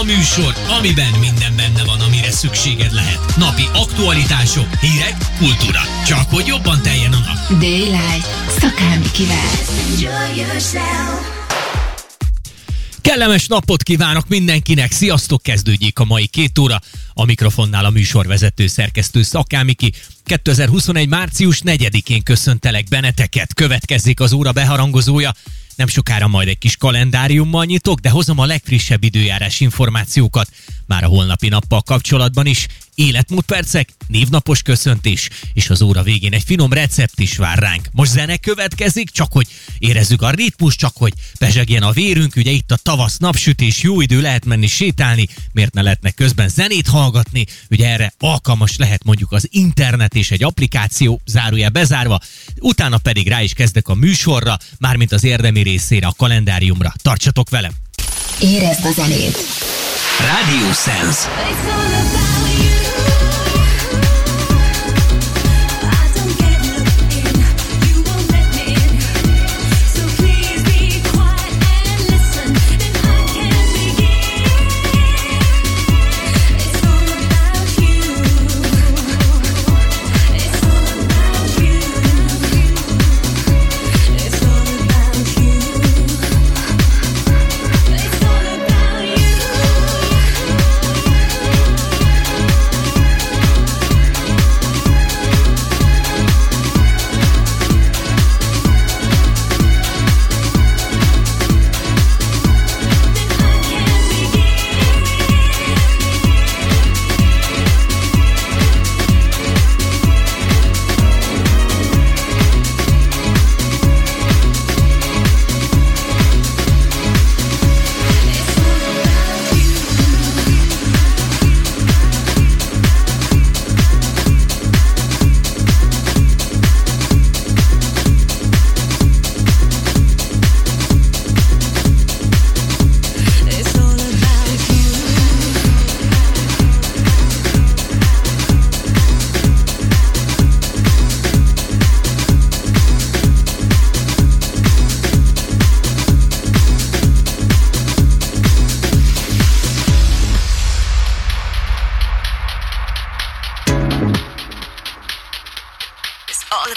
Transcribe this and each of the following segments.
A műsor, amiben minden benne van, amire szükséged lehet. Napi aktualitások, hírek, kultúra. Csak hogy jobban teljen a nap. Daylight. Szakámi kivel. Kellemes napot kívánok mindenkinek, sziasztok, kezdődjék a mai két óra. A mikrofonnál a műsorvezető szerkesztő Szakámiki. 2021. március 4-én köszöntelek benneteket, következzék az óra beharangozója. Nem sokára majd egy kis kalendáriummal nyitok, de hozom a legfrissebb időjárás információkat. Már a holnapi nappal kapcsolatban is életmódpercek, névnapos köszöntés, és az óra végén egy finom recept is vár ránk. Most zene következik, csak hogy érezzük a ritmus, csak hogy pezsegjen a vérünk, ugye itt a tavasz napsütés, jó idő lehet menni sétálni, miért ne lehetne közben zenét hallgatni, ugye erre alkalmas lehet mondjuk az internet és egy applikáció, zárója bezárva, utána pedig rá is kezdek a műsorra, mármint az érdemi részére, a kalendáriumra. Tartsatok velem! Érezd a zenét! Radio Sense.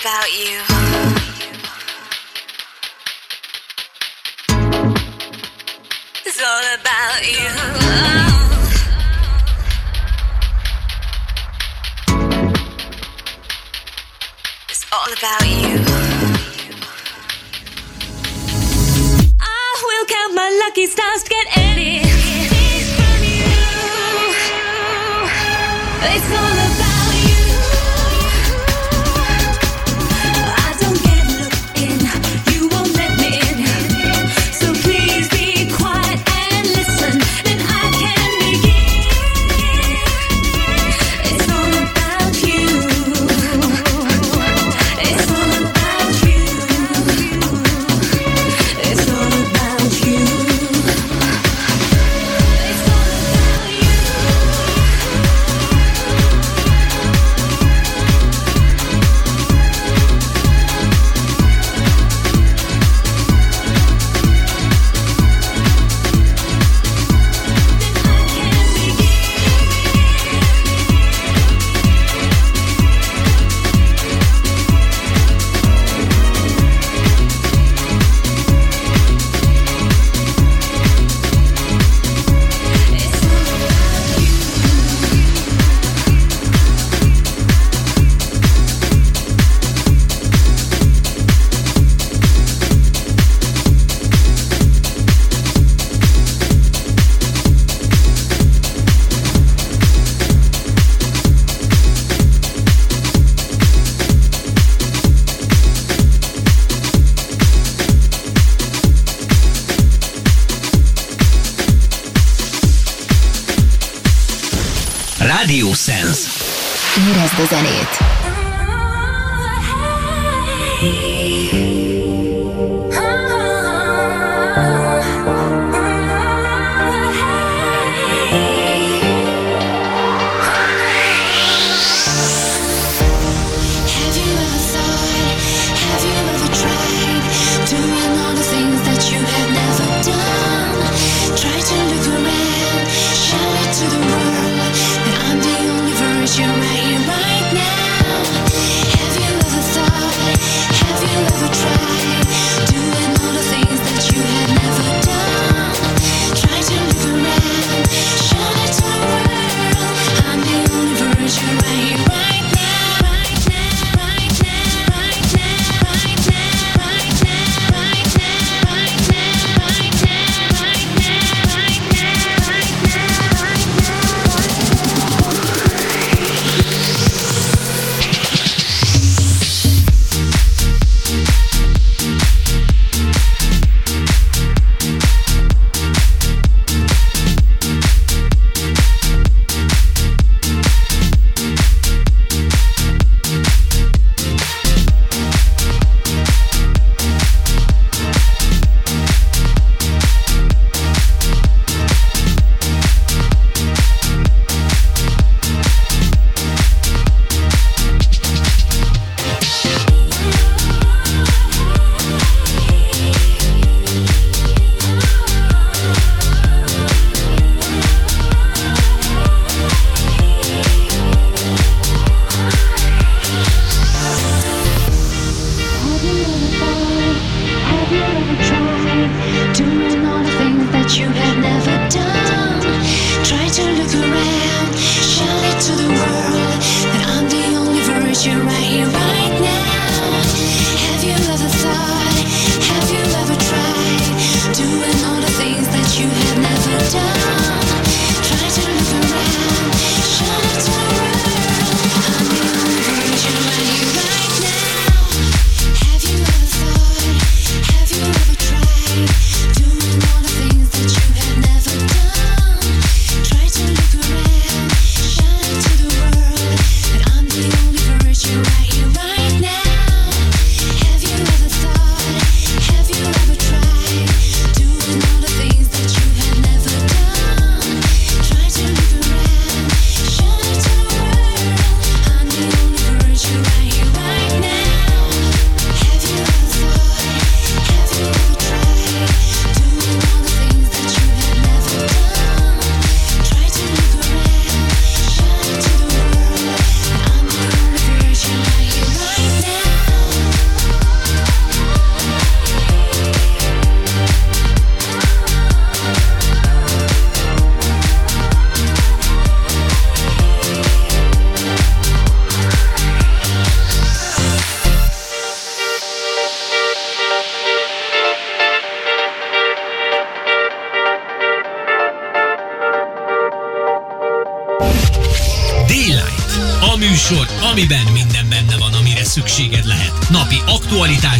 about you. It's all about you. It's all about you. I will count my lucky stars to get any. It's from you. It's all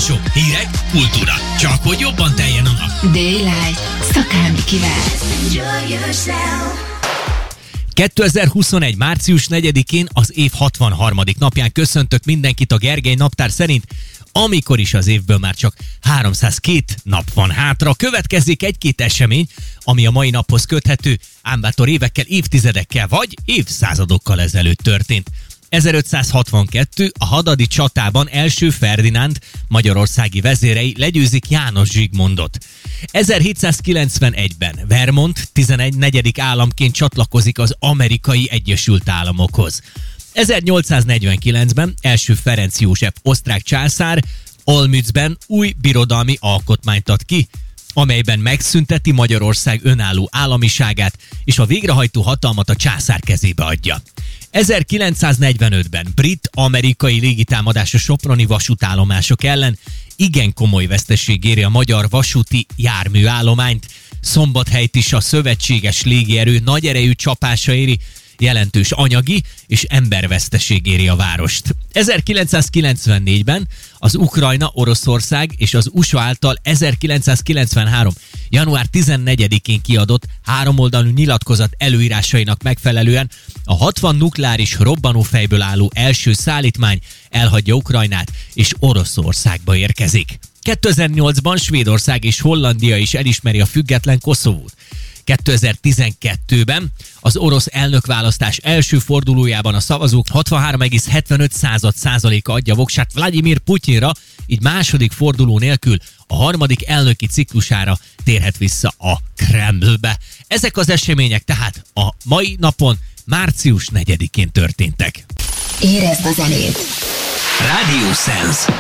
Aktualitások, hírek, kultúra. Csak hogy jobban teljen a nap. Daylight. Szakámi kivel. 2021. március 4-én az év 63. napján köszöntök mindenkit a Gergely naptár szerint, amikor is az évből már csak 302 nap van hátra. Következik egy-két esemény, ami a mai naphoz köthető, ám bátor évekkel, évtizedekkel vagy évszázadokkal ezelőtt történt. 1562 a hadadi csatában első Ferdinánd magyarországi vezérei legyőzik János Zsigmondot. 1791-ben Vermont 11. államként csatlakozik az amerikai Egyesült Államokhoz. 1849-ben első Ferenc József osztrák császár Olmützben új birodalmi alkotmányt ad ki, amelyben megszünteti Magyarország önálló államiságát és a végrehajtó hatalmat a császár kezébe adja. 1945-ben brit-amerikai légitámadás a Soproni vasútállomások ellen igen komoly veszteség éri a magyar vasúti járműállományt. Szombathelyt is a szövetséges légierő nagy erejű csapása éri, jelentős anyagi és emberveszteség éri a várost. 1994-ben az Ukrajna, Oroszország és az USA által 1993. január 14-én kiadott háromoldalú nyilatkozat előírásainak megfelelően a 60 nukleáris robbanófejből álló első szállítmány elhagyja Ukrajnát és Oroszországba érkezik. 2008-ban Svédország és Hollandia is elismeri a független Koszovót. 2012-ben az orosz elnökválasztás első fordulójában a szavazók 63,75 százaléka adja voksát Vladimir Putyinra, így második forduló nélkül a harmadik elnöki ciklusára térhet vissza a Kremlbe. Ezek az események tehát a mai napon március 4-én történtek. Érezd a zenét! Radio Sense.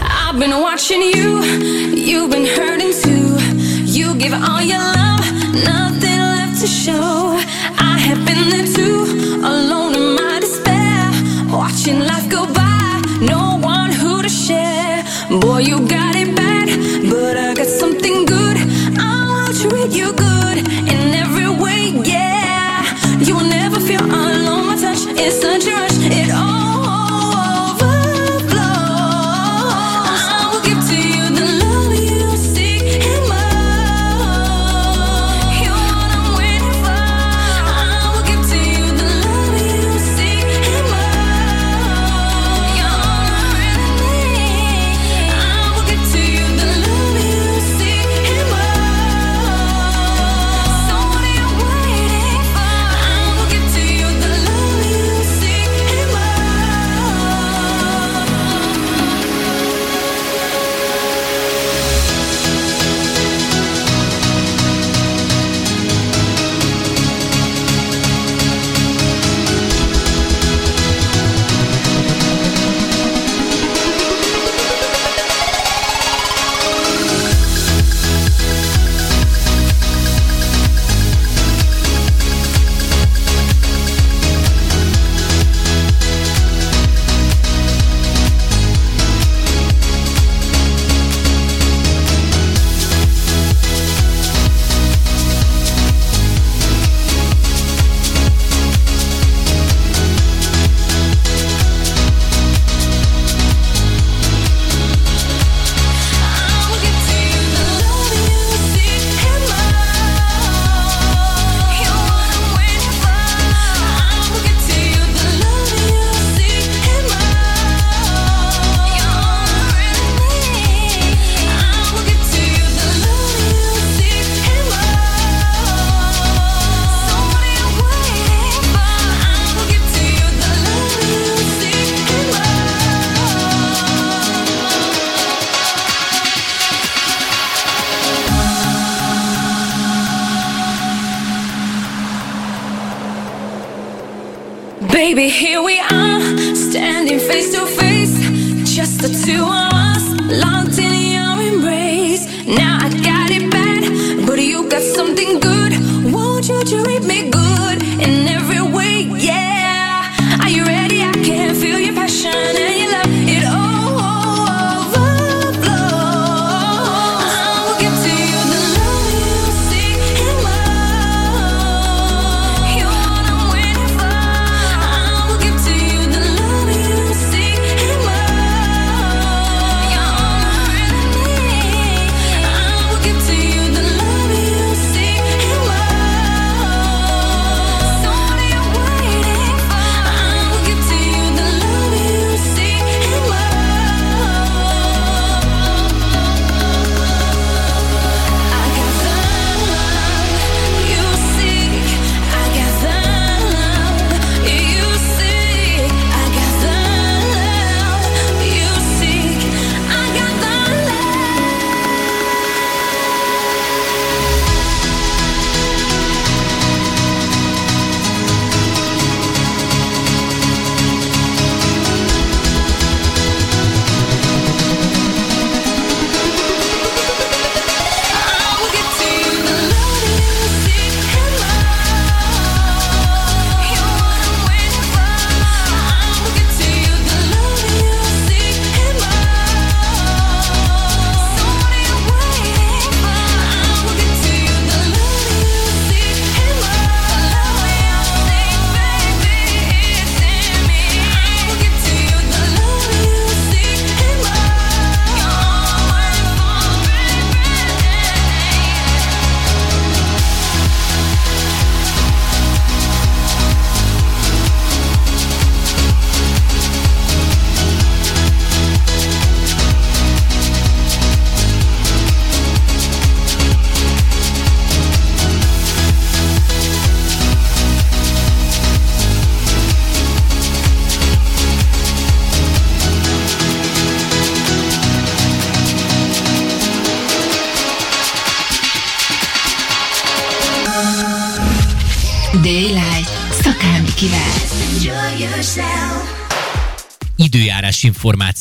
I've been watching you.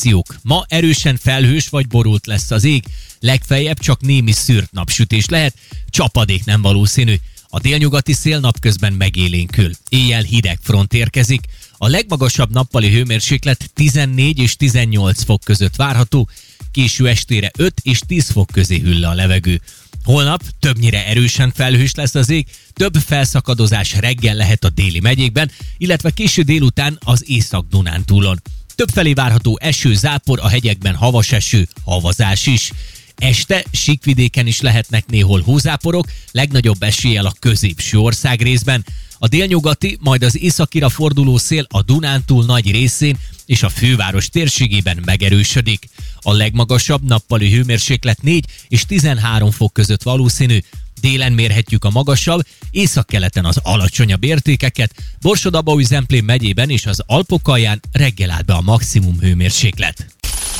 Információk. Ma erősen felhős vagy borult lesz az ég, legfeljebb csak némi szűrt napsütés lehet, csapadék nem valószínű. A délnyugati szél napközben megélénkül. Éjjel hideg front érkezik. A legmagasabb nappali hőmérséklet 14 és 18 fok között várható, késő estére 5 és 10 fok közé hüll a levegő. Holnap többnyire erősen felhős lesz az ég, több felszakadozás reggel lehet a déli megyékben, illetve késő délután az Észak-Dunán túlon. Többfelé várható eső, zápor, a hegyekben havas eső, havazás is. Este síkvidéken is lehetnek néhol hózáporok, legnagyobb eséllyel a középső ország részben. A délnyugati, majd az északira forduló szél a Dunántúl nagy részén és a főváros térségében megerősödik. A legmagasabb nappali hőmérséklet 4 és 13 fok között valószínű, Délen mérhetjük a magasabb, északkeleten az alacsonyabb értékeket, Borsod-Abaúj Zemplén megyében és az Alpok alján reggel állt be a maximum hőmérséklet.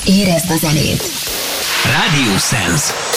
Érezd a zenét! Radio Sense.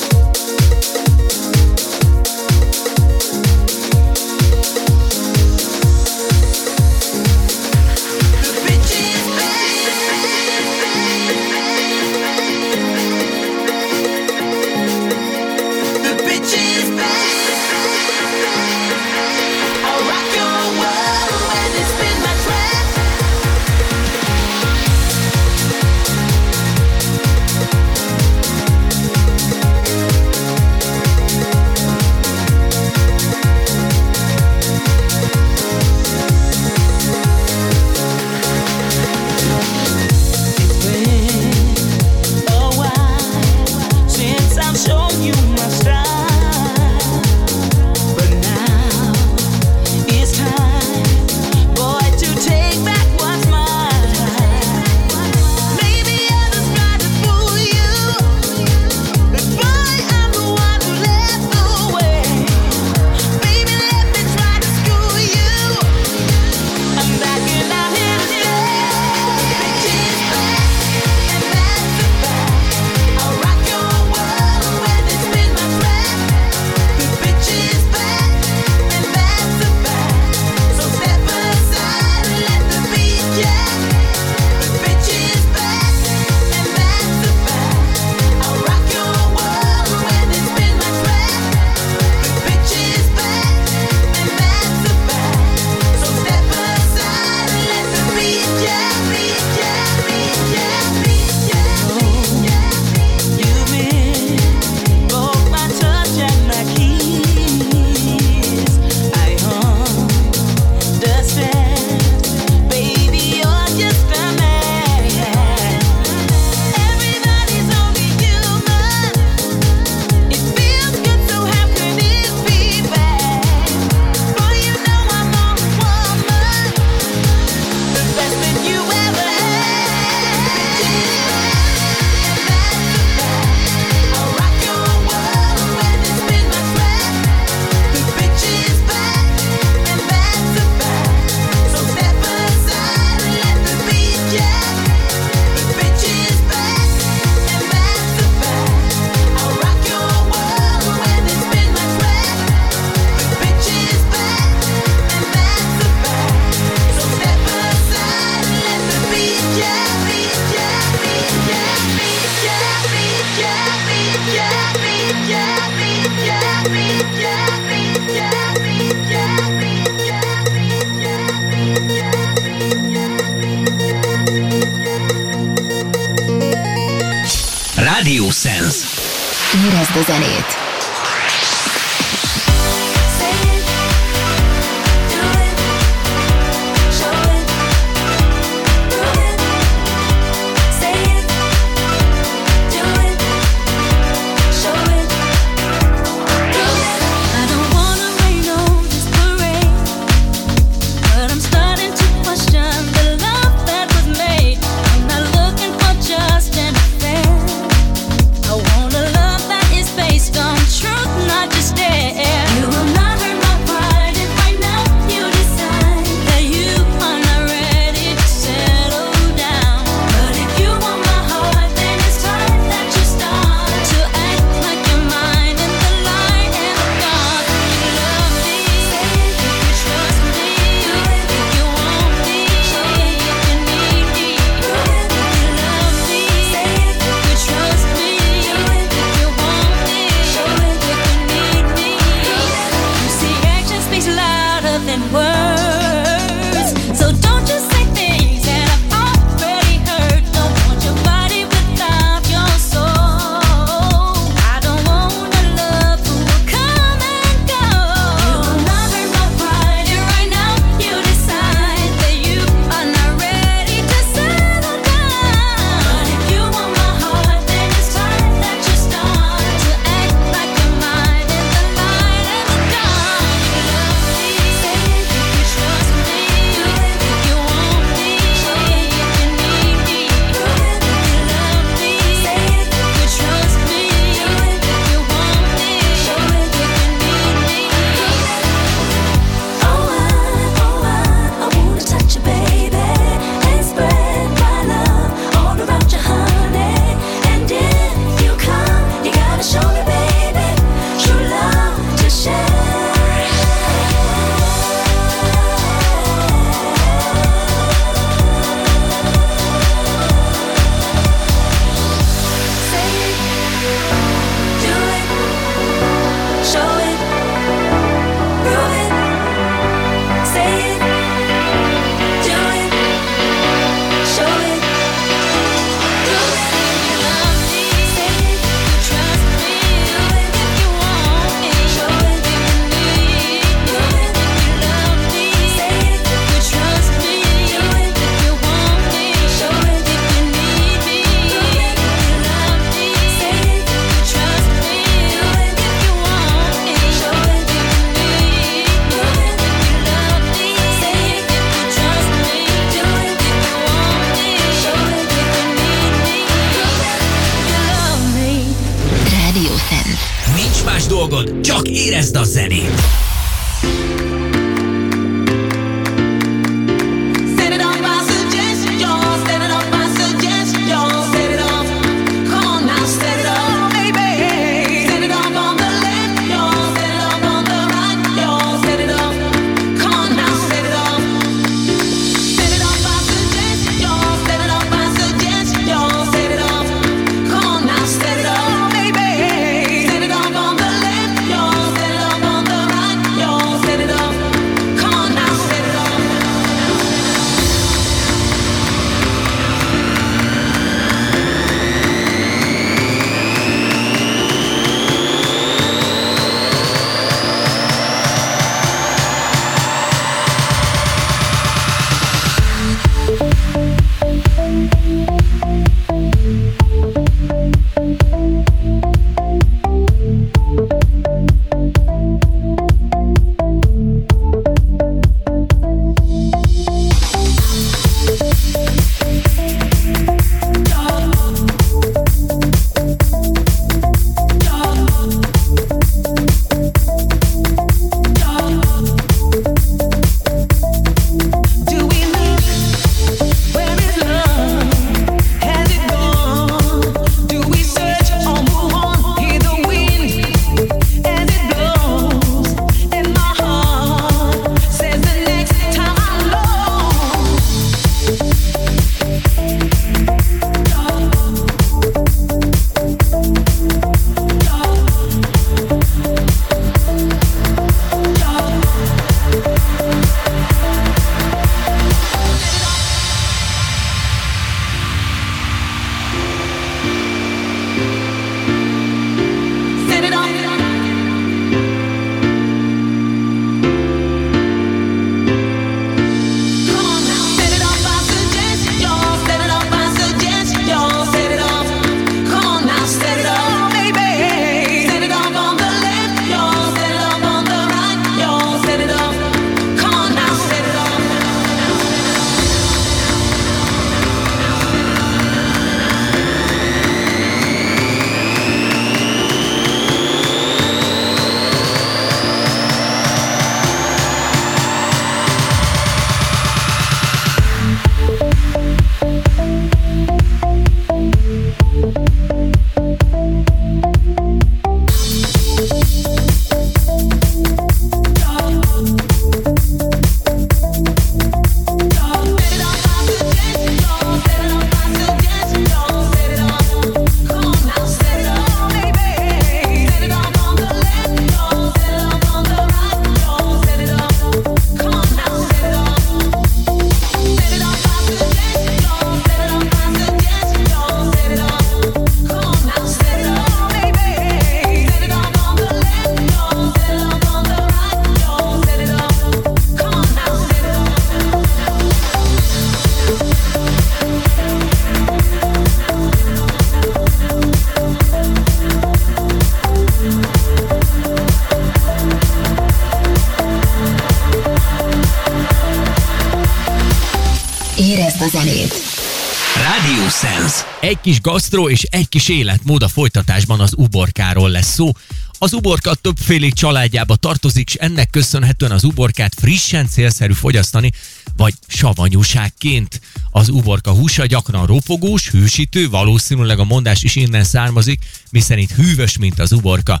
Kis gasztro és egy kis életmód a folytatásban az uborkáról lesz szó. Az uborka többfélék családjába tartozik, és ennek köszönhetően az uborkát frissen célszerű fogyasztani, vagy savanyúságként. Az uborka húsa gyakran ropogós, hűsítő, valószínűleg a mondás is innen származik, miszerint hűvös, mint az uborka.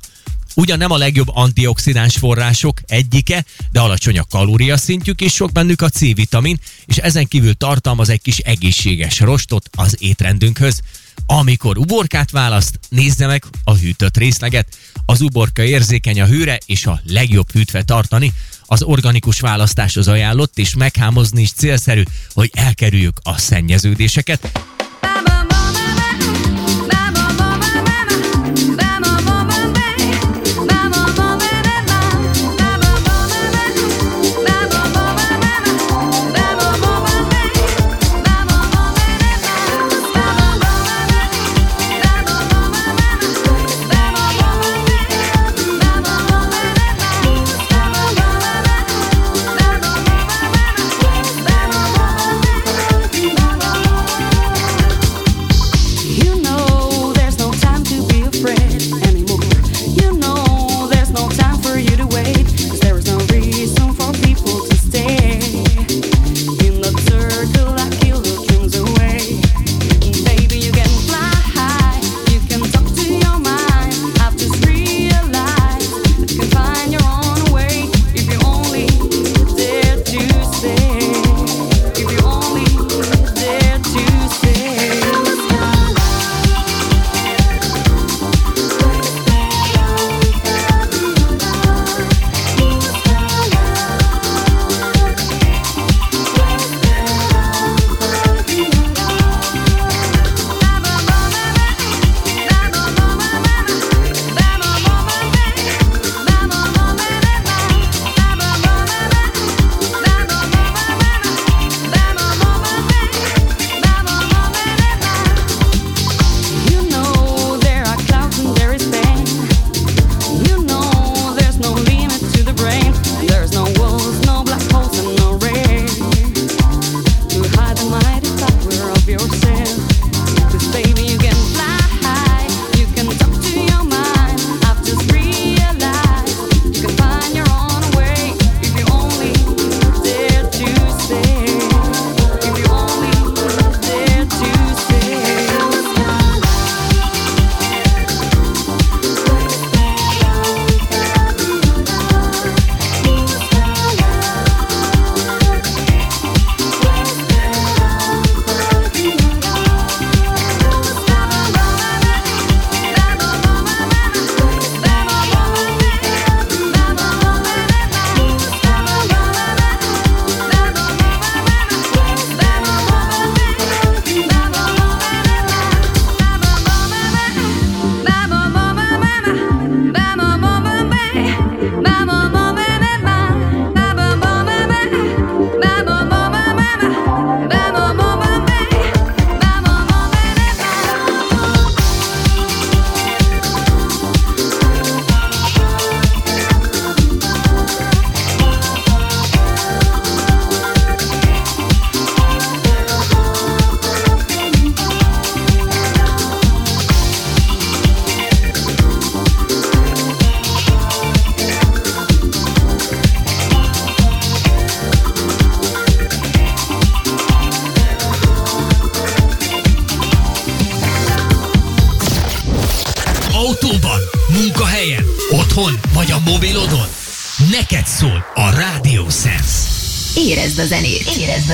Ugyan nem a legjobb antioxidáns források egyike, de alacsony a kalóriaszintjük és sok bennük a C-vitamin, és ezen kívül tartalmaz egy kis egészséges rostot az étrendünkhöz. Amikor uborkát választ, nézze meg a hűtött részleget. Az uborka érzékeny a hőre, és a legjobb hűtve tartani. Az organikus választás az ajánlott, és meghámozni is célszerű, hogy elkerüljük a szennyeződéseket.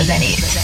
Érezd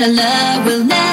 that our love will never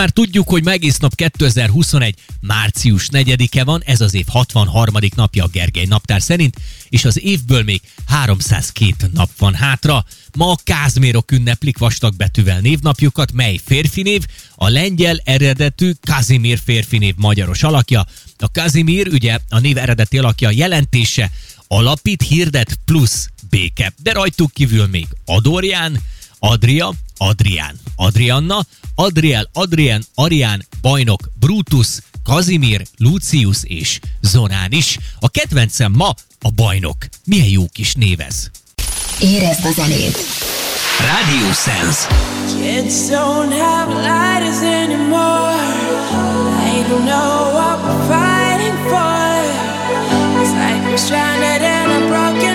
már tudjuk, hogy ma egész nap 2021. március 4-e van, ez az év 63. napja a Gergely naptár szerint, és az évből még 302 nap van hátra. Ma a Kázmérok ünneplik vastagbetűvel névnapjukat, mely férfi név, a lengyel eredetű Kazimir férfi név magyaros alakja. A Kazimir, ugye a név eredeti alakja jelentése alapít, hirdet plusz béke, de rajtuk kívül még Adorján, Adria, Adrián, Adrianna, Adriel, Adrien, Arián, Bajnok, Brutus, Kazimir, Lucius és Zonán is. A kedvencem ma a Bajnok. Milyen jó kis névez. Érezd a zenét! Radio Sense. Kids don't have lighters anymore. They don't know what we're fighting for. It's like we're stranded in a broken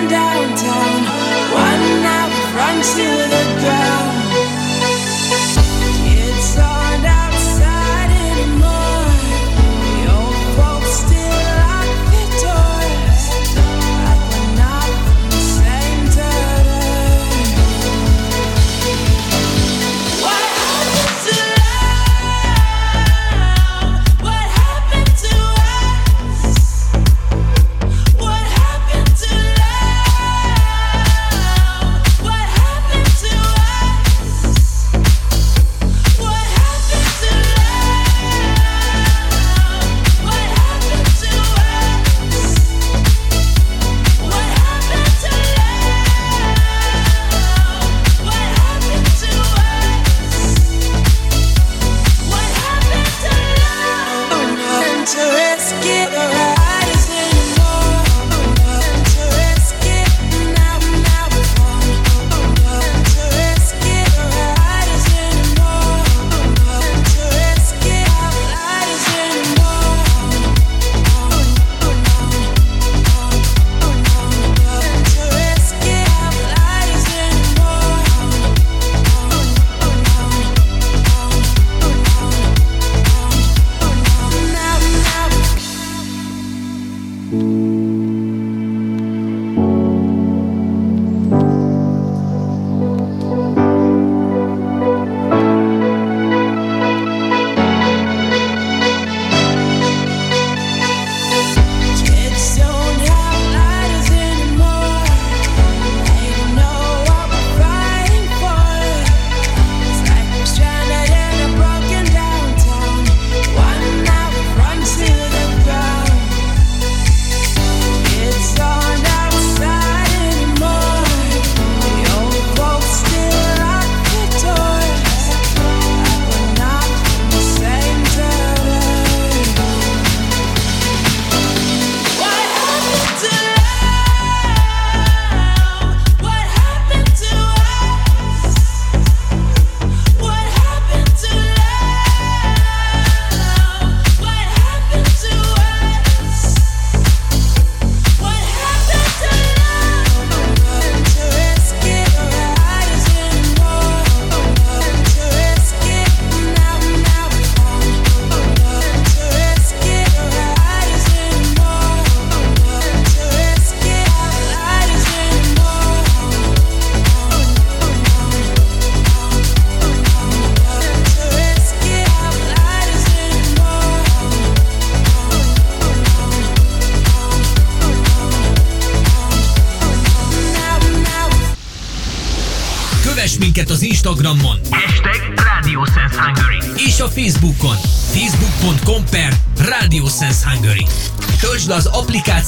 to the ground.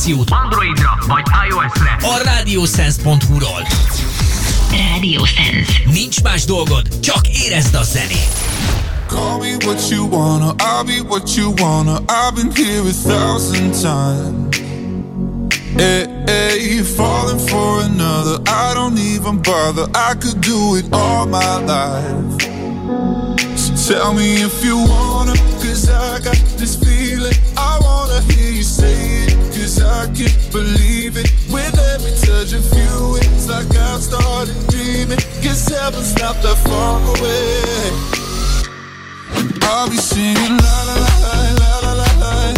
applikációt Androidra vagy iOS-re a radiosense.hu-ról. Radio Sense. Nincs más dolgod, csak érezd a zenét. Call me what you wanna, I'll be what you wanna I've been here a thousand times Hey, hey, you're falling for another I don't even bother, I could do it all my life So tell me if you wanna, cause I got you believe it. With every touch of you, it's like I've started dreaming. Guess heaven's not that far away. I'll be singing la la la la la la.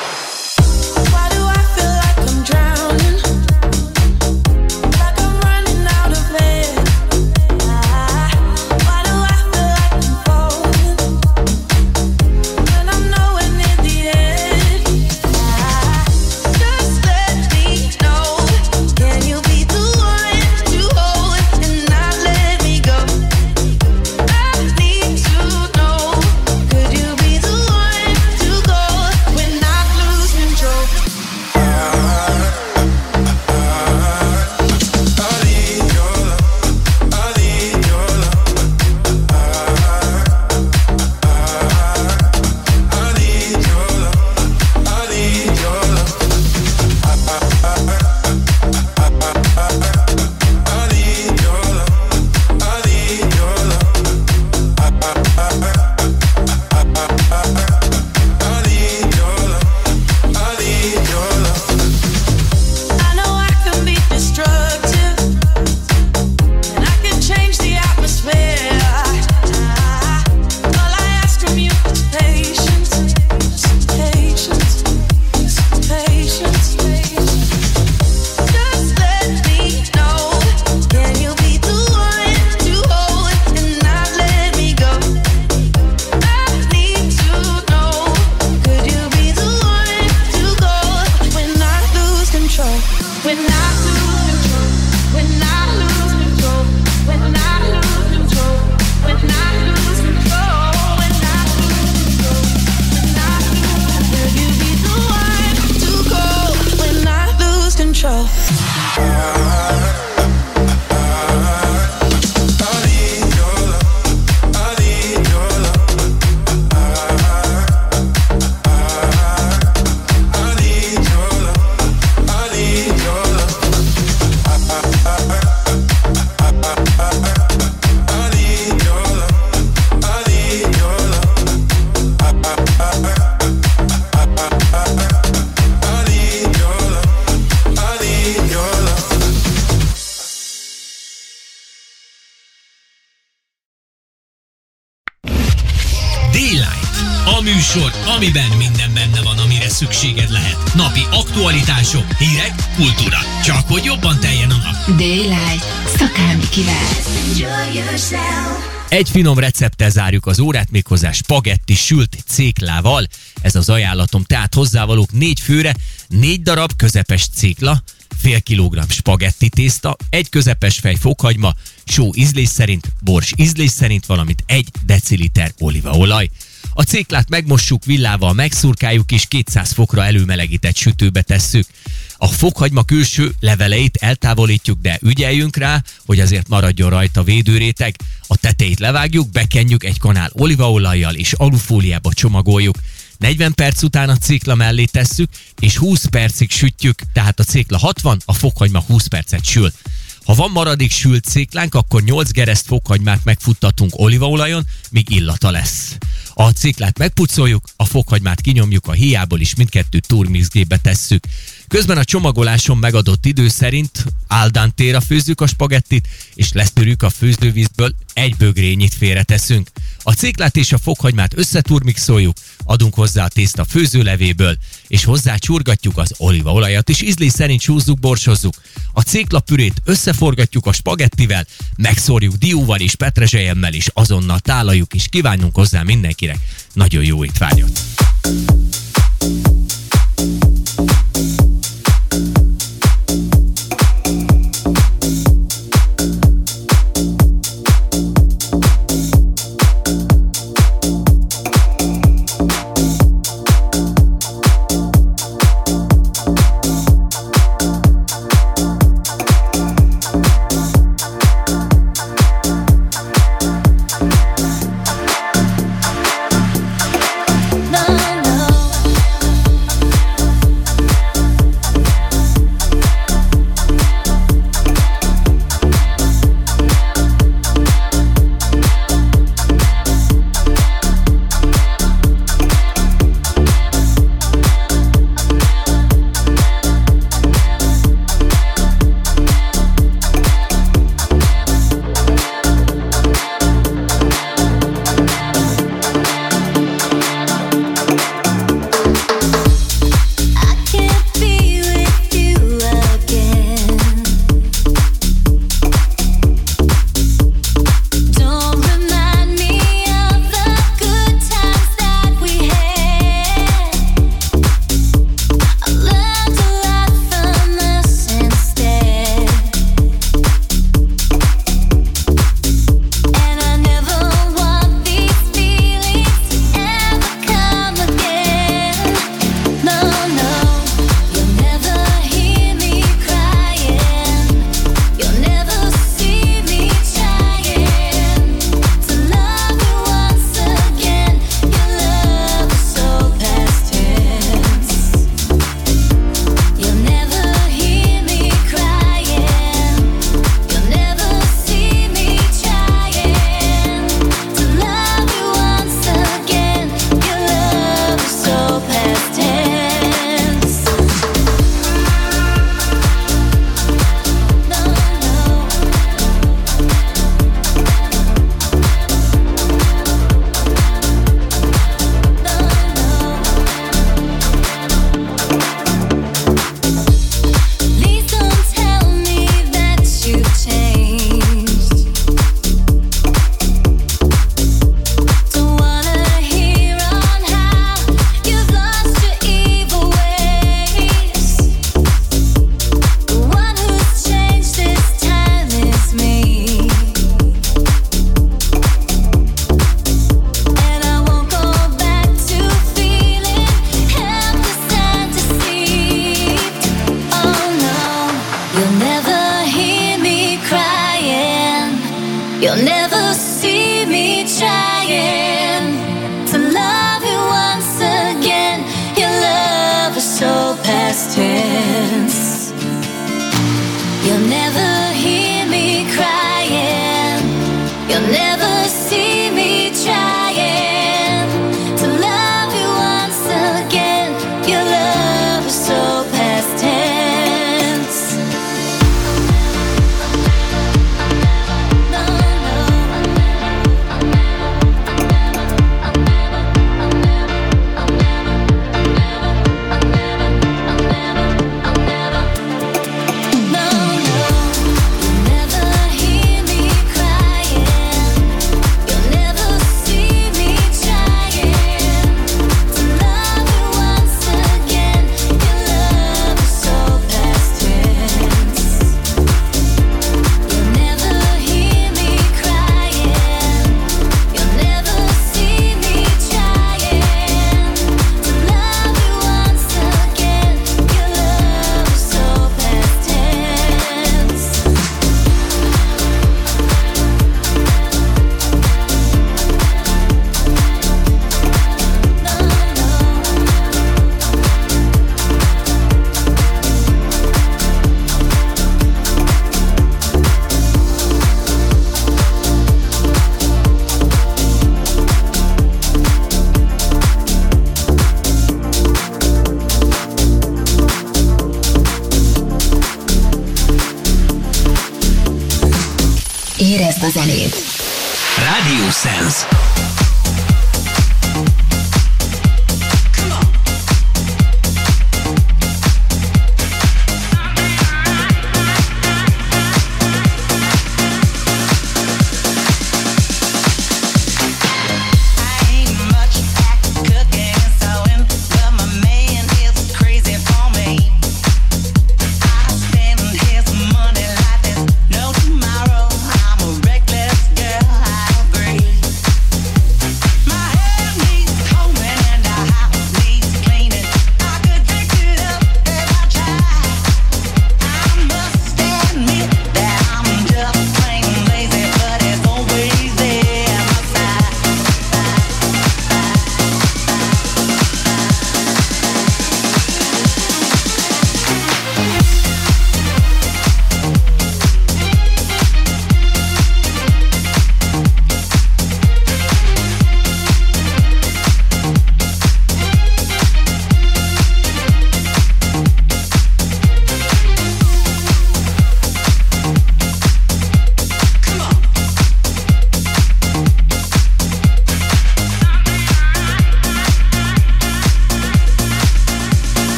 Napi aktualitások, hírek, kultúra. Csak hogy jobban teljen a nap. Daylight. Szakámi kivel. Egy finom recepttel zárjuk az órát, méghozzá spagetti sült céklával. Ez az ajánlatom, tehát hozzávalók négy főre, négy darab közepes cékla, fél kilogramm spagetti tészta, egy közepes fej fokhagyma, só ízlés szerint, bors ízlés szerint, valamint egy deciliter olívaolaj. A céklát megmossuk, villával megszurkáljuk és 200 fokra előmelegített sütőbe tesszük. A fokhagyma külső leveleit eltávolítjuk, de ügyeljünk rá, hogy azért maradjon rajta védőréteg. A tetejét levágjuk, bekenjük egy kanál olívaolajjal és alufóliába csomagoljuk. 40 perc után a cékla mellé tesszük, és 20 percig sütjük, tehát a cékla 60, a fokhagyma 20 percet sül. Ha van maradék sült céklánk, akkor 8 gereszt fokhagymát megfuttatunk olívaolajon, míg illata lesz. A céklát megpucoljuk, a fokhagymát kinyomjuk a hiából, és mindkettőt turmixgébe tesszük. Közben a csomagoláson megadott idő szerint áldántére főzzük a spagettit, és leszűrjük a főzővízből, egy bögrényit félreteszünk. A céklát és a fokhagymát összeturmixoljuk, adunk hozzá a tészta főzőlevéből, és hozzá csurgatjuk az olívaolajat, és ízlés szerint súzzuk, borsozzuk. A céklapürét összeforgatjuk a spagettivel, megszórjuk dióval és petrezselyemmel, és azonnal tálaljuk, és kívánunk hozzá mindenkinek nagyon jó étvágyat.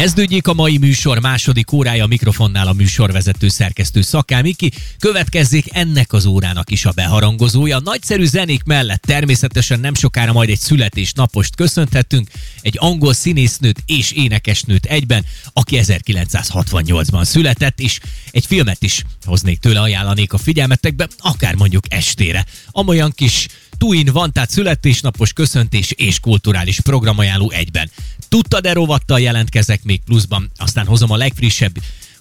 Kezdődjék a mai műsor második órája mikrofonnál a műsorvezető szerkesztő Szakámiki. Következzék ennek az órának is a beharangozója. Nagyszerű zenék mellett természetesen nem sokára majd egy születésnapost köszönhetünk, egy angol színésznőt és énekesnőt egyben, aki 1968-ban született, és egy filmet is hoznék tőle, ajánlanék a figyelmetekbe, akár mondjuk estére. Amolyan kis Tuin van, tehát születésnapos köszöntés és kulturális programajánló egyben. Tudtad-e rovattal jelentkezek még pluszban, aztán hozom a legfrissebb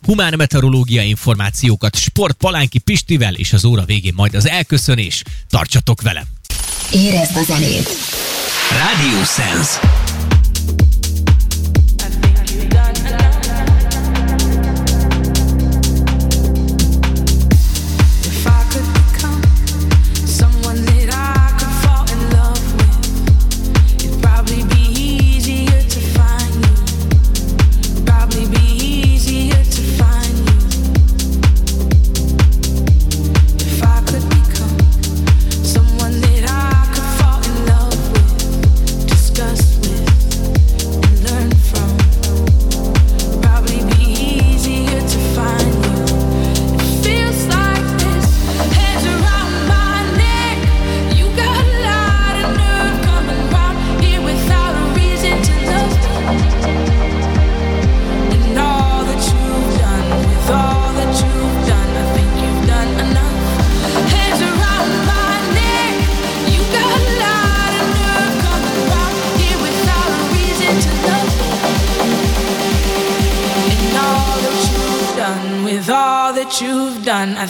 humán meteorológia információkat Sport Palánki Pistivel, és az óra végén majd az elköszönés. Tartsatok velem! Érezd a zenét! Radio Sense.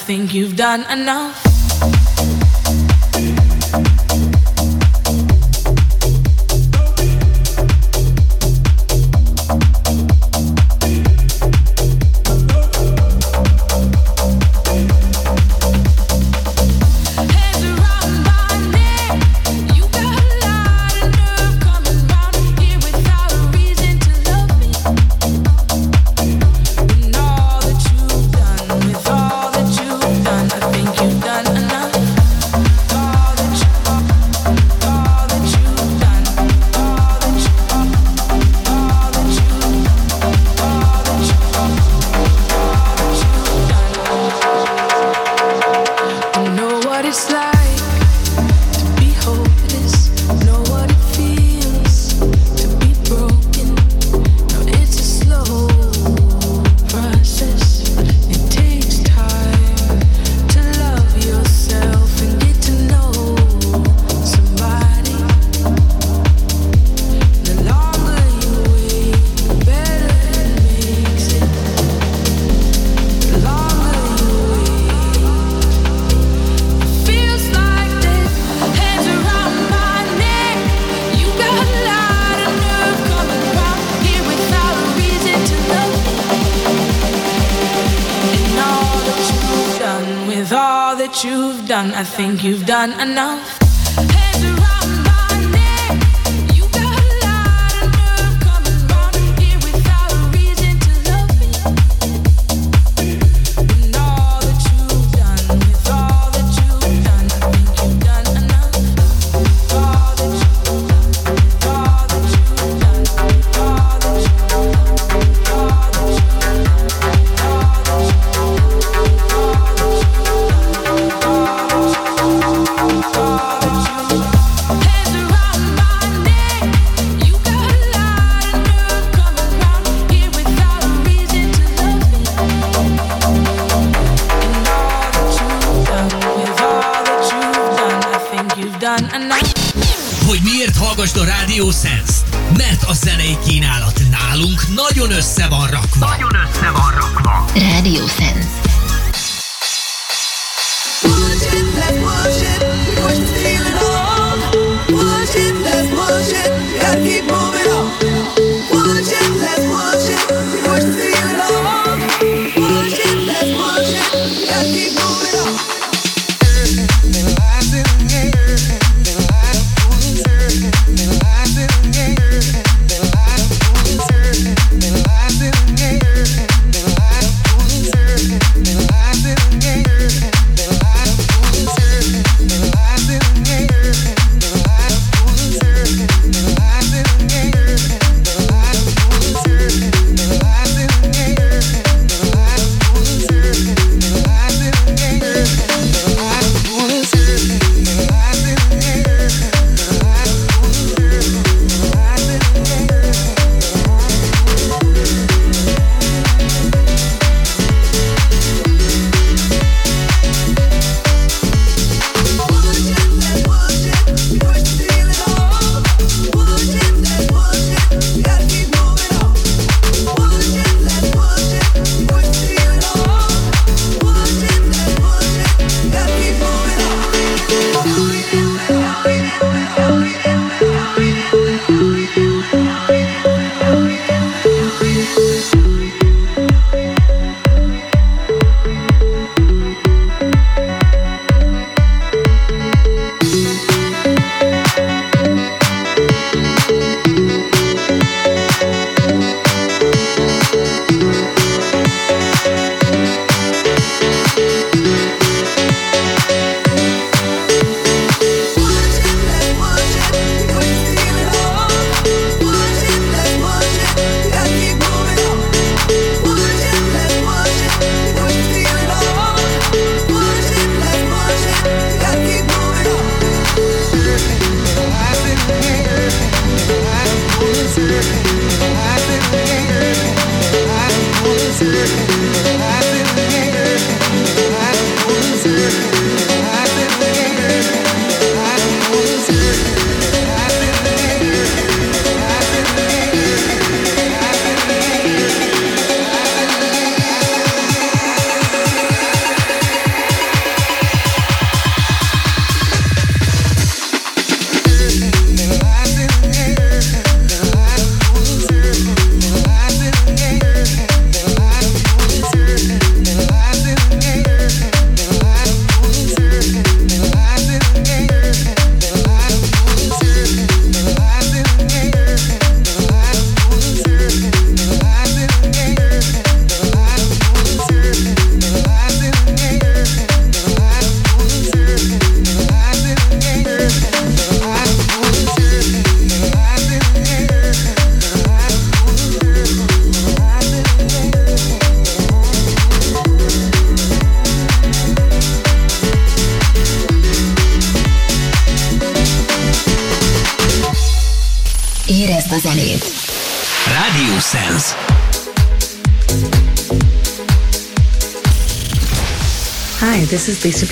Think you've done enough.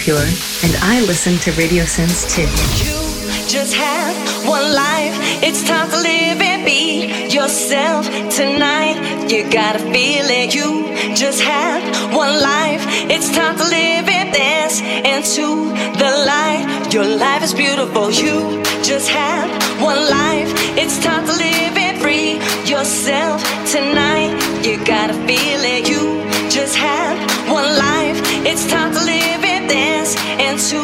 Pure, and I listen to Radio Sense too. You just have one life. It's time to live and be yourself tonight. You gotta feel it. You just have one life. It's time to live and dance into the light. Your life is beautiful. You just have one life. It's time to live and free yourself tonight. You gotta feel it. You just have one life. It's time to live into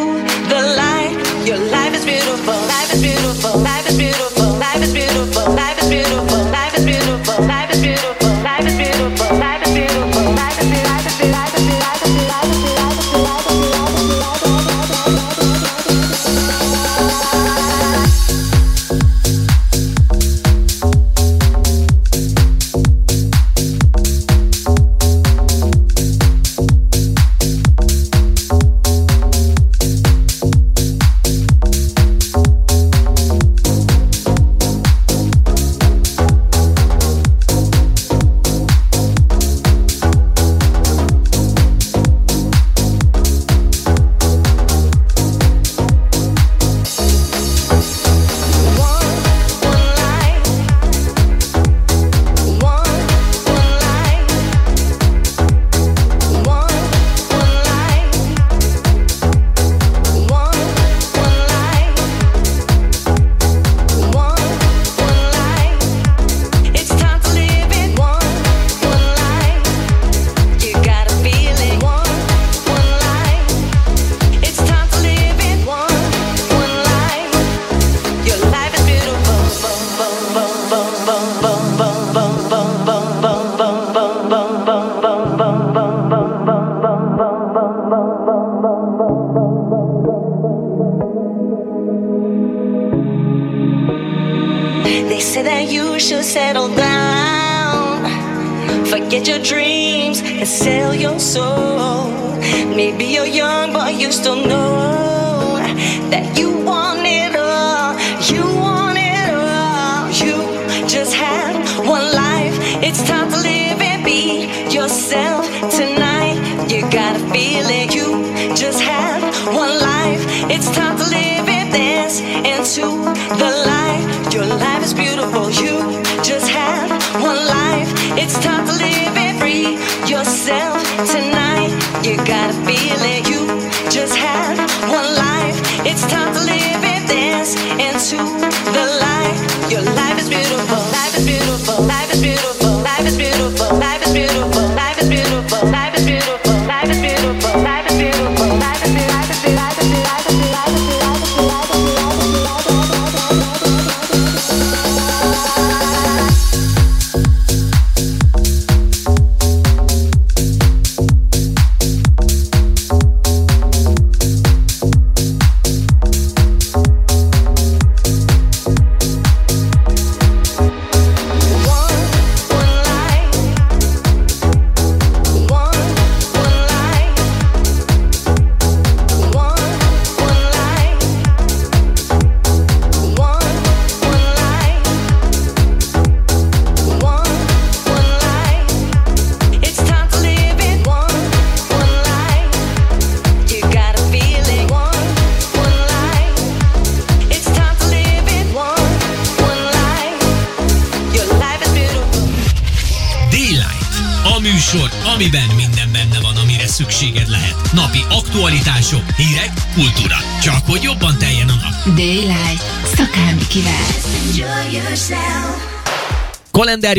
the light. Your life is beautiful. Life is beautiful. Life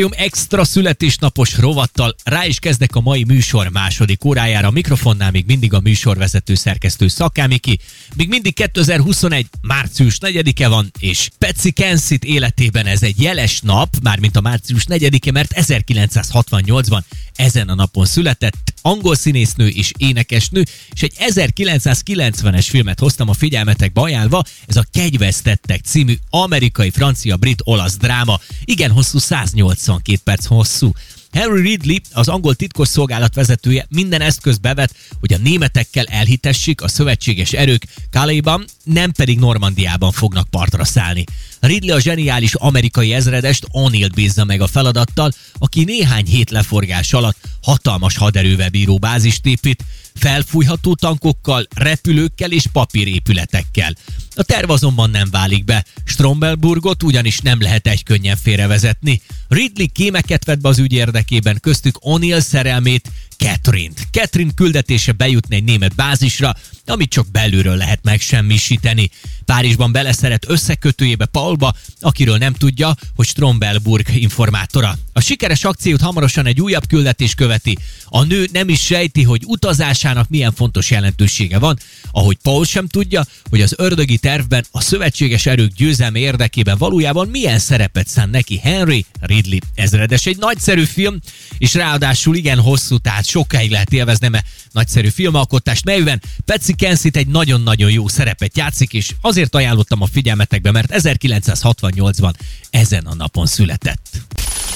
Kalendárium extra születésnapos rovattal rá is kezdek a mai műsor második órájára. A mikrofonnál még mindig a műsorvezető szerkesztő Szakámiki. Még mindig 2021. március 4-e van, és Petsy Kensit életében ez egy jeles nap, mármint a március 4-e, mert 1968-ban ezen a napon született angol színésznő és énekesnő, és egy 1990-es filmet hoztam a figyelmetekbe ajánlva, ez a Kegyvesztettek című amerikai, francia, brit, olasz dráma. Igen hosszú, 182 perc hosszú. Harry Ridley, az angol titkos szolgálat vezetője minden eszköz bevet, hogy a németekkel elhitessék a szövetséges erők Calais-ban, nem pedig Normandiában fognak partra szállni. Ridley a zseniális amerikai ezredest O'Neill bízza meg a feladattal, aki néhány hét leforgás alatt hatalmas haderővel bíró bázist épít, felfújható tankokkal, repülőkkel és papírépületekkel. A terv azonban nem válik be. Stromberburgot ugyanis nem lehet egy könnyen félrevezetni. Ridley kémeket vett be az ügy érdekében, köztük O'Neill szerelmét, Catherine-t. Catherine küldetése bejutni egy német bázisra, amit csak belülről lehet megsemmisíteni. Párizsban beleszeret összekötőjébe Paulba, akiről nem tudja, hogy Stromberg informátora. A sikeres akciót hamarosan egy újabb küldetés követi. A nő nem is sejti, hogy utazásának milyen fontos jelentősége van, ahogy Paul sem tudja, hogy az ördögi tervben a szövetséges erők győzelme érdekében valójában milyen szerepet szán neki Henry Ridley ezredes. Egy nagyszerű film, és ráadásul igen hosszú, tehát sokáig lehet élvezni, mert nagyszerű filmalkotást, melyben Patsy Kensit egy nagyon-nagyon jó szerepet játszik, és azért ajánlottam a figyelmetekbe, mert 1968-ban ezen a napon született.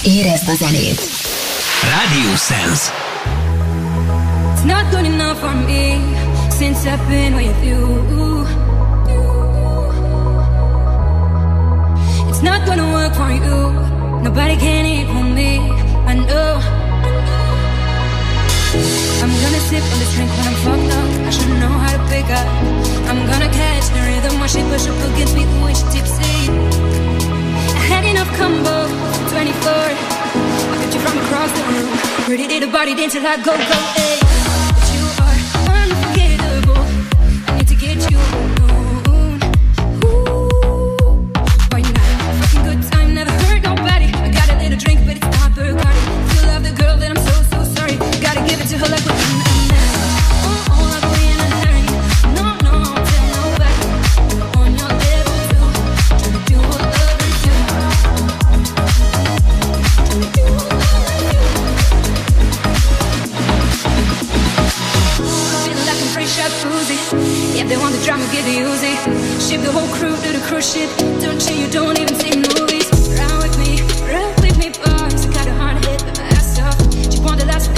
Érezd a zenét! Radio Sense. It's not good enough for me since I've been with you. It's not gonna work for you. Nobody can equal me. I know. I'm gonna sip on this drink when I'm fucked up. I should know how to pick up. I'm gonna catch the rhythm when she push up against me when she tipsy. I had enough combo, 24. I got you from across the room. Pretty little body dance till I go go. Hey. Uzi. Yeah, they want the drama, get the Uzi. Ship the whole crew to the cruise ship. Don't you, you don't even see movies. Ride with me, ride with me, boys. Got a hard hit, but my ass off. She want the last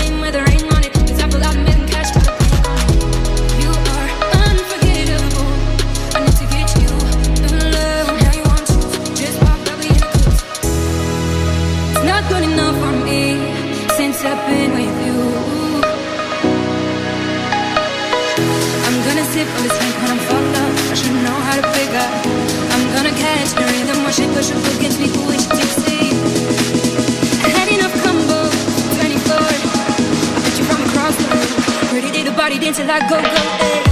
till I go go. Hey.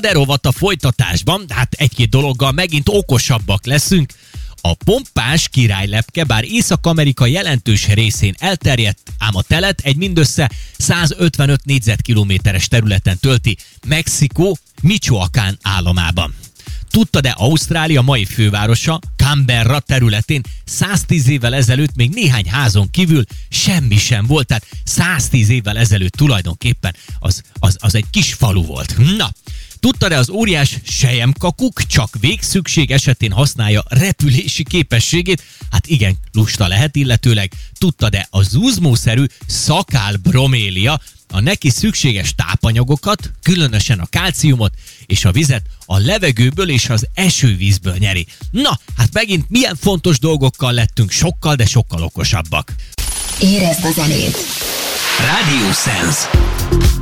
Tudtad-e rovat a folytatásban? Hát egy-két dologgal megint okosabbak leszünk. A pompás királylepke, bár Észak-Amerika jelentős részén elterjedt, ám a telet egy mindössze 155 négyzetkilométeres területen tölti Mexikó Michoacán államában. Tudta-e Ausztrália mai fővárosa, Canberra területén 110 évvel ezelőtt még néhány házon kívül semmi sem volt, tehát 110 évvel ezelőtt tulajdonképpen az, az, az egy kis falu volt. Na, Tudta-e az óriás sejemkakuk csak végszükség esetén használja repülési képességét? Hát igen, lusta lehet illetőleg. Tudta-e a zúzmószerű szakál bromélia a neki szükséges tápanyagokat, különösen a kálciumot és a vizet a levegőből és az esővízből nyeri. Na, hát megint milyen fontos dolgokkal lettünk sokkal, de sokkal okosabbak. Érezd a zenét! Radio Sense.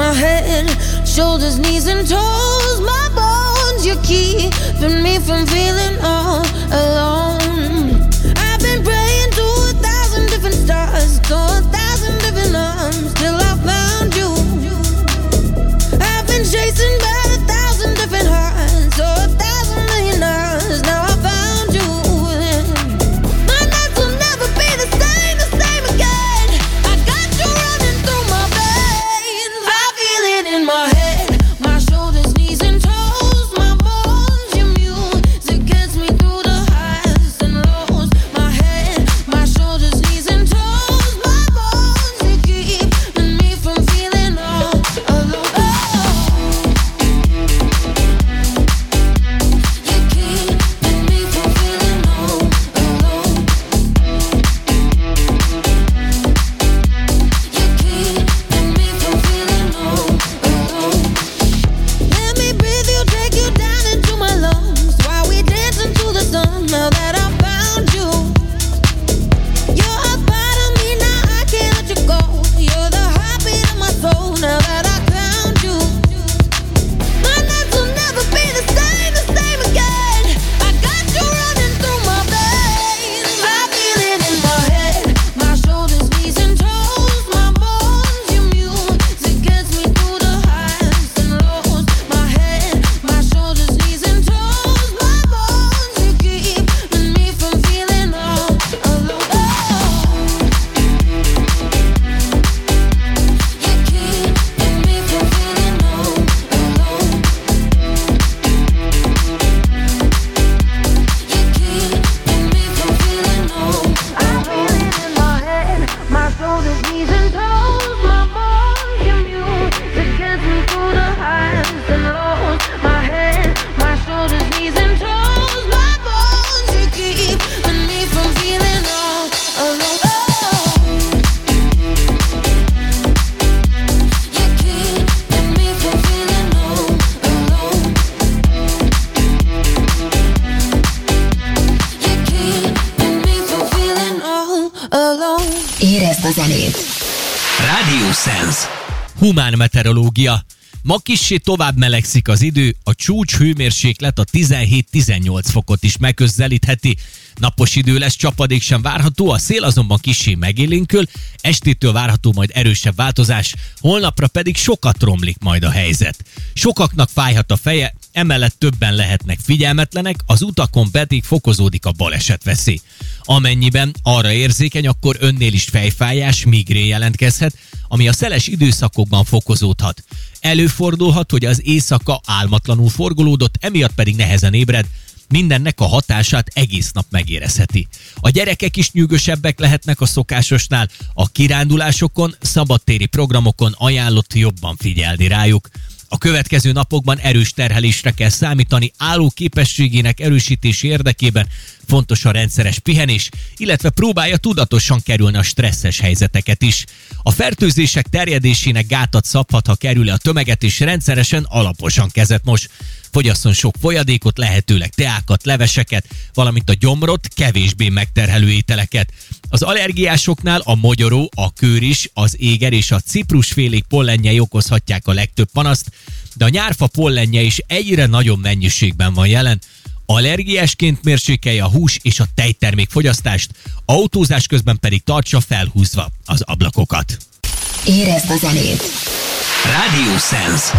My head, shoulders, knees and toes, my bones. You're keeping me from feeling all alone. Meteorológia. Ma kissé tovább melegszik az idő, a csúcs hőmérséklet a 17-18 fokot is megközelítheti. Napos idő lesz, csapadék sem várható, a szél azonban kissé megélénkül, estétől várható majd erősebb változás, holnapra pedig sokat romlik majd a helyzet. Sokaknak fájhat a feje, emellett többen lehetnek figyelmetlenek, az utakon pedig fokozódik a balesetveszély. Amennyiben arra érzékeny, akkor önnél is fejfájás, migrén jelentkezhet, ami a szeles időszakokban fokozódhat. Előfordulhat, hogy az éjszaka álmatlanul forgolódott, emiatt pedig nehezen ébred, mindennek a hatását egész nap megérezheti. A gyerekek is nyűgösebbek lehetnek a szokásosnál, a kirándulásokon, szabadtéri programokon ajánlott jobban figyelni rájuk. A következő napokban erős terhelésre kell számítani, álló képességének erősítési érdekében fontos a rendszeres pihenés, illetve próbálja tudatosan kerülni a stresszes helyzeteket is. A fertőzések terjedésének gátat szabhat, ha kerül a tömeget és rendszeresen alaposan kezet mos. Fogyasszon sok folyadékot, lehetőleg teákat, leveseket, valamint a gyomrot, kevésbé megterhelő ételeket. Az allergiásoknál a mogyoró, a kőris, az éger és a ciprusfélék pollenjei okozhatják a legtöbb panaszt, de a nyárfa pollenje is egyre nagyobb mennyiségben van jelen. Allergiásként mérsékelje a hús és a tejtermék fogyasztást, autózás közben pedig tartsa felhúzva az ablakokat. Érezd a zenét! Radio Sense.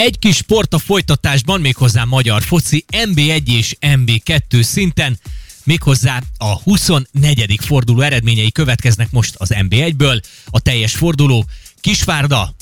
Egy kis sport a folytatásban, méghozzá magyar foci, MB1 és MB2 szinten, méghozzá a 24. forduló eredményei következnek most az MB1-ből. A teljes forduló Kisvárda,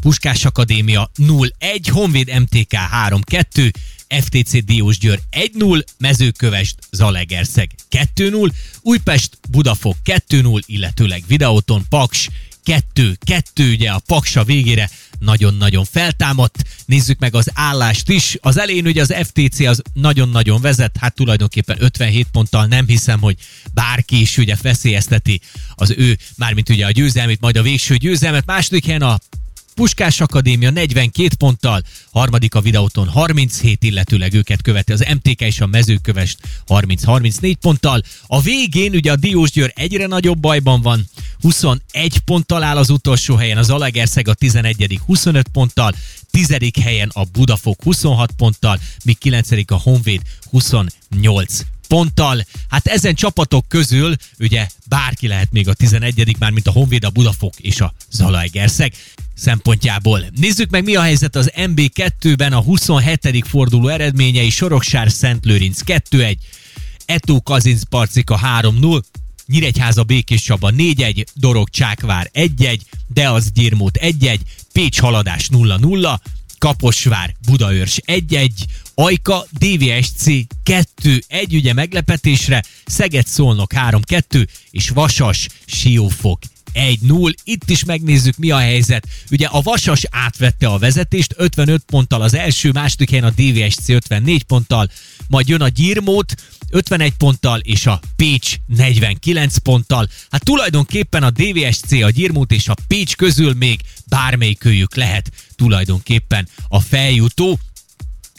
Puskás Akadémia 0-1, Honvéd MTK 3-2, FTC Diósgyőr 1-0, Mezőkövest Zalegerszeg 2-0, Újpest Budafok 2-0, illetőleg Videóton Paks 2-2, ugye a Paksa végére nagyon-nagyon feltámadt. Nézzük meg az állást is. Az elején ugye az FTC az nagyon-nagyon vezet, hát tulajdonképpen 57 ponttal nem hiszem, hogy bárki is ugye feszélyezteti az ő, mármint ugye a győzelmét, majd a végső győzelmet. Második helyen a Puskás Akadémia 42 ponttal, harmadik a Videóton 37, illetőleg őket követi az MTK és a Mezőkövest 30-34 ponttal. A végén ugye a Diósgyőr egyre nagyobb bajban van, 21 ponttal áll az utolsó helyen, az Alegerszeg a 11 25 ponttal, 10. helyen a Budafok 26 ponttal, míg 9. a Honvéd 28 ponttal. Hát ezen csapatok közül ugye bárki lehet még a 11 már mint a Honvéd, a Budafok és a Zalaegerszeg szempontjából. Nézzük meg, mi a helyzet az MB2-ben a 27. forduló eredményei Soroksár Szent Lőrinc 2-1, Etó Kazinc Parcika 3-0, Nyíregyháza Békés Csaba 4-1, Dorog Csákvár 1-1, Deaz Gyirmót 1-1, Pécs Haladás 0-0, Kaposvár Budaörs 1-1, Ajka DVSC 2-1 ugye meglepetésre, Szeged Szolnok 3-2 és Vasas Siófok 1-0. Itt is megnézzük, mi a helyzet. Ugye a Vasas átvette a vezetést 55 ponttal az első, második helyen a DVSC 54 ponttal, majd jön a Gyirmót 51 ponttal, és a Pécs 49 ponttal. Hát tulajdonképpen a DVSC, a Gyirmót és a Pécs közül még bármelyikőjük lehet tulajdonképpen a feljutó.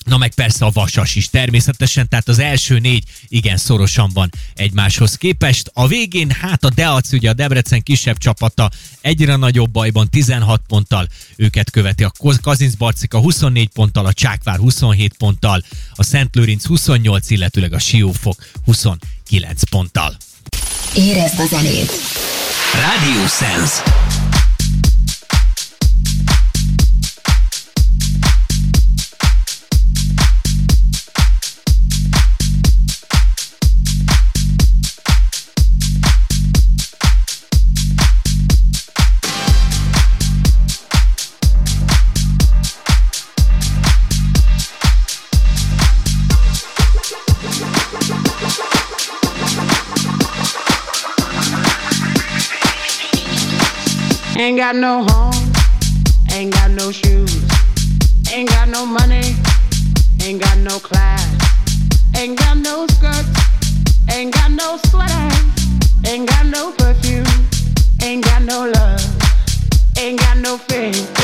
Na meg persze a Vasas is természetesen, tehát az első négy igen szorosan van egymáshoz képest. A végén hát a Deac, ugye a Debrecen kisebb csapata egyre nagyobb bajban 16 ponttal őket követi a Kazinc Barcika 24 ponttal, a Csákvár 27 ponttal, a Szent Lőrinc 28, illetőleg a Siófok 29 ponttal. Érezd a zenét. Radio Sense. Ain't got no home, ain't got no shoes, ain't got no money, ain't got no class, ain't got no skirts, ain't got no sweater, ain't got no perfume, ain't got no love, ain't got no faith.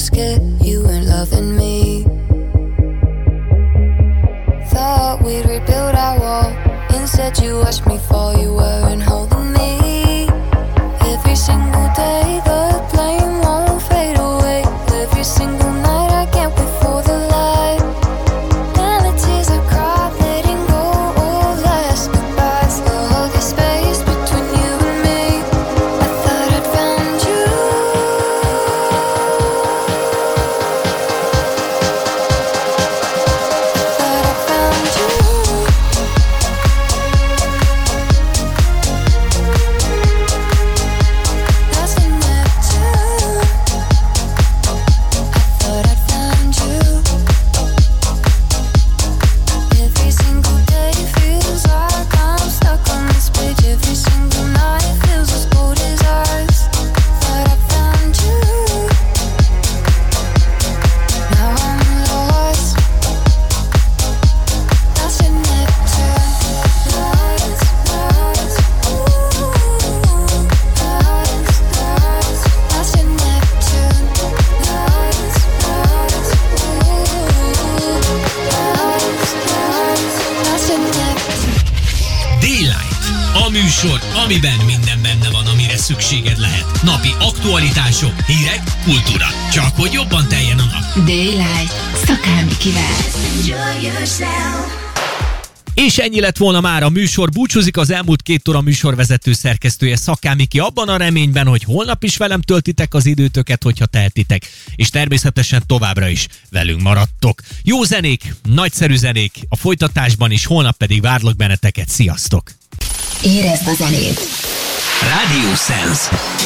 scared you weren't loving me. Thought we'd rebuild our wall. Instead, you watched me fall, you weren't holding. Ennyi lett volna már a műsor. Búcsúzik az elmúlt két óra műsorvezető szerkesztője Szakámiki abban a reményben, hogy holnap is velem töltitek az időtöket, hogyha tehetitek. És természetesen továbbra is velünk maradtok. Jó zenék, nagyszerű zenék a folytatásban, is holnap pedig várlak benneteket. Sziasztok! Érezd a zenét! Radio Sense.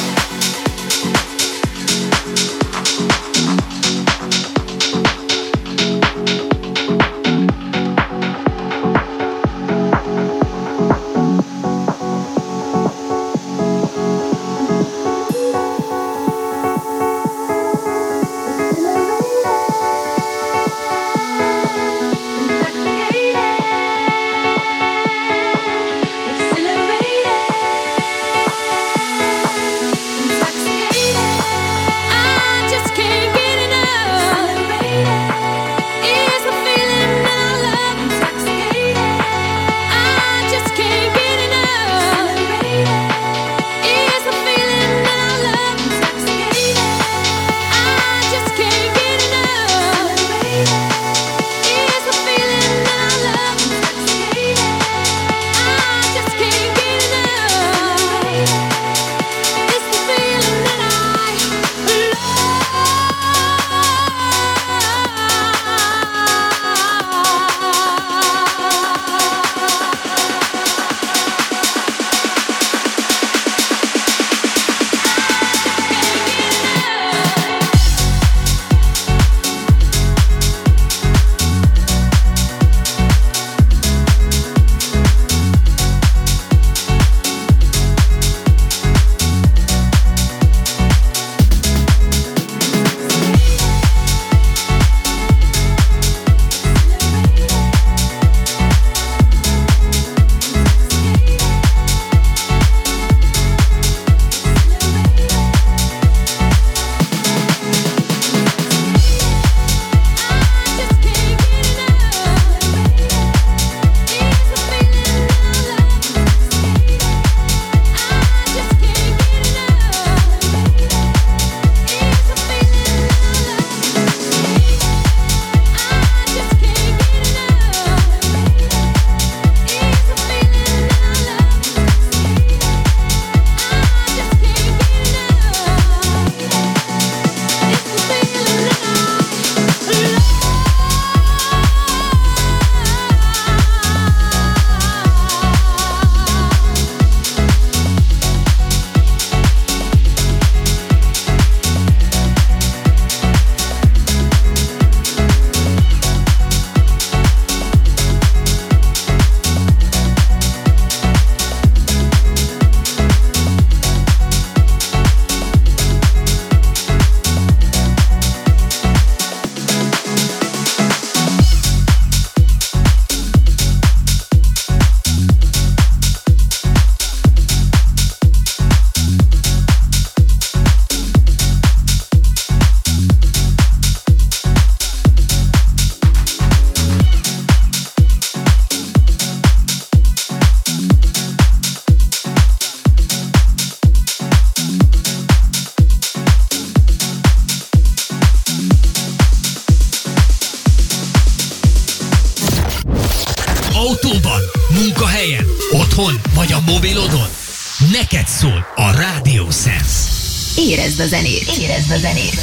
érezd a zenét.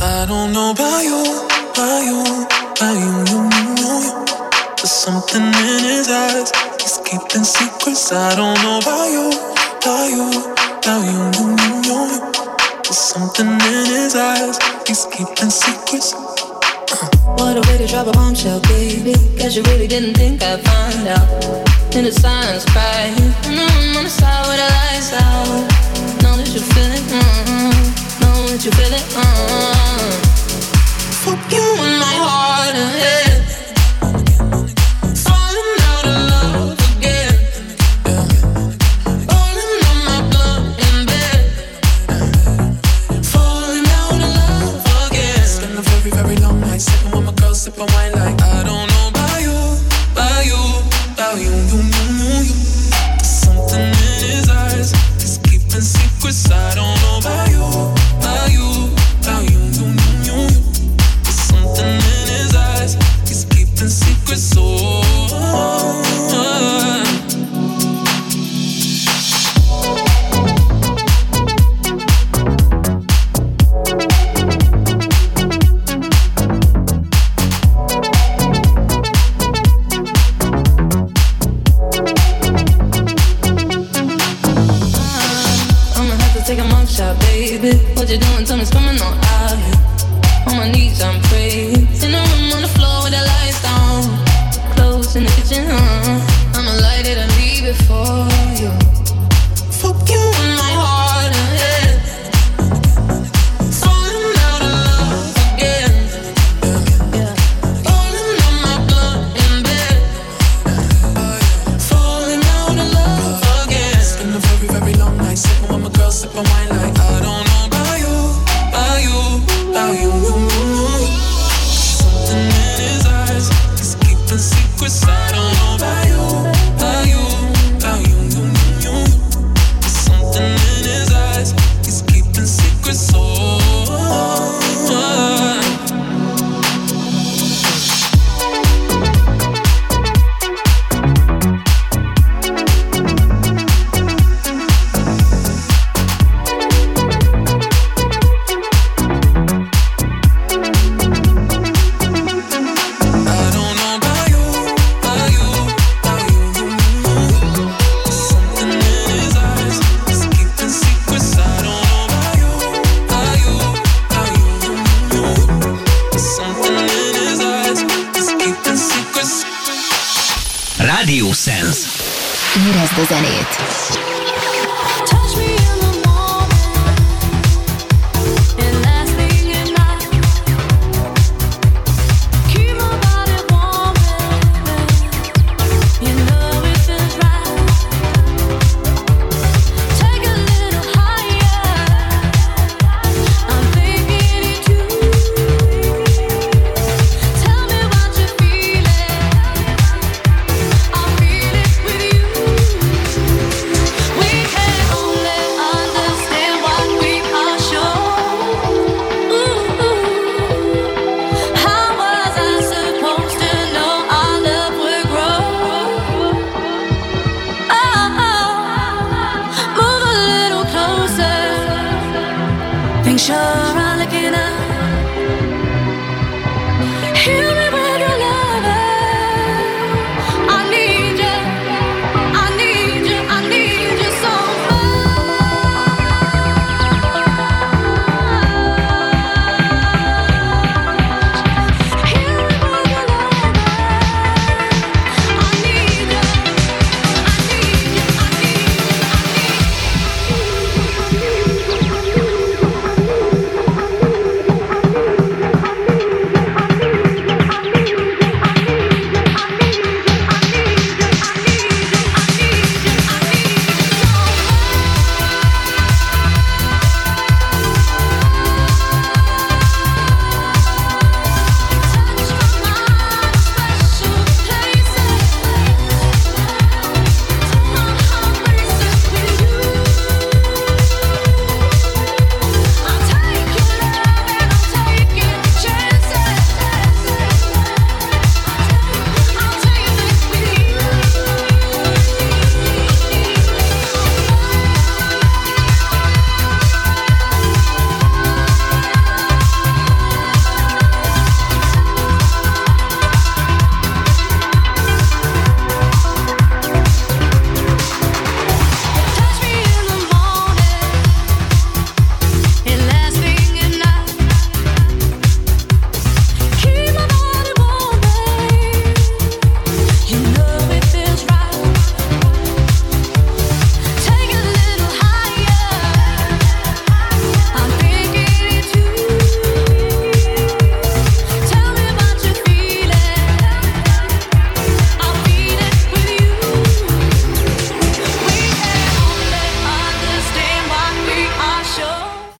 I don't know about you, about you, about you, you, you, you. There's something in his eyes, he's keeping secrets. I don't know about you, about you, about you, you, you, you. There's something in his eyes, he's keeping secrets. Uh. What a way to drop a bombshell, baby. Cause you really didn't think I'd find out. In the silence, cry. And I'm on the side where the lights out. Know that you're feeling. You feel it? Mm-hmm. Fuck you in my heart and head.